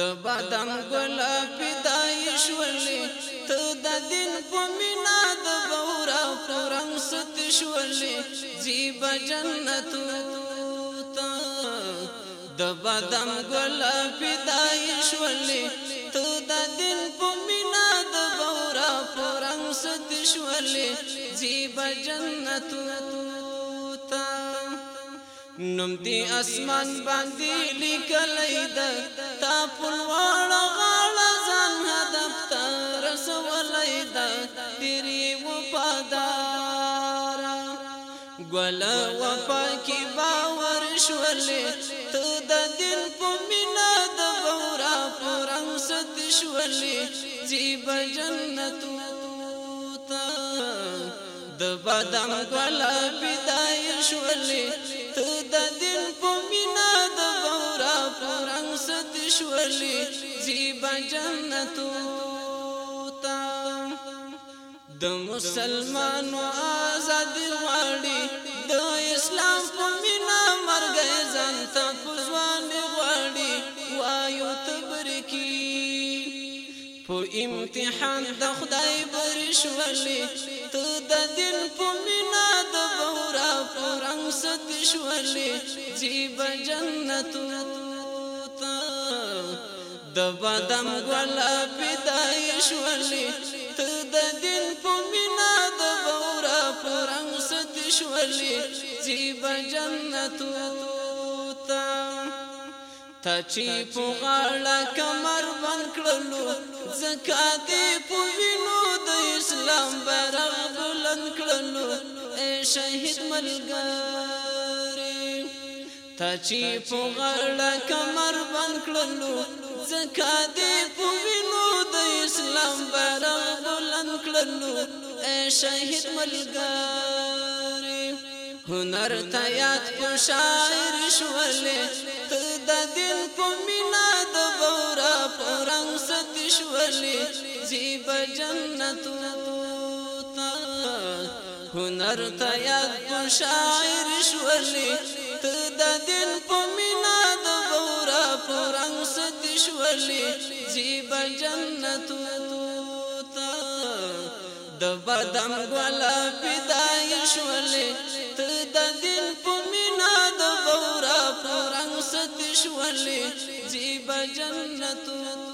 د بادام ګل پیدایش ولې ته د دین په مینا د بورا قران ست شولې زیب جنت ته د بادام ګل پیدایش ولې ته د دین په مینا د بورا قران ست شولې زیب جنت ته نم دی اسمان باندې لیکلې ليدا تا په لوړ غاړه ځان هدف تا رسولې ده تیری وفادار ګل وفا کی باور شولې ته د دل پو منا دا بورا پرنګ ست شولې جیب جنتو تا د بادام ګل پیدای ته د دین په مینا د غورا پرنګ ست شولې زیبا جنتو تا د مسلمانو آزاد غواړي د اسلام په مینا مرګ ځان ته پزوان غواړي وایو تبرکی په امتحان د خدای برښولې ته د دین په رخصت شولې جیب جنت د بادم ګل پیدای شولې ته د دل په مینا د بورا پرنګ ست شولې جیب جنت تا چې په غاړه کمر باندې کړلو زکات شهید ملګری تا چې په غړه کمر بند کړلو زکا دې په وینو د اسلام بارغ بلند کړلو اے شهید ملګری هنر ته یاد په شاعر شولې ته د دل په مینا د بورا پرنګ ست شولې زیب جنتو هنر ته یاد کو شاعر شولې ته د دین په مینا د غورا پرنګ ست شولې زیب جنت ته د بدن ګل پیدای شولې ته د دین په مینا د غورا پرنګ ست شولې زیب جنت ته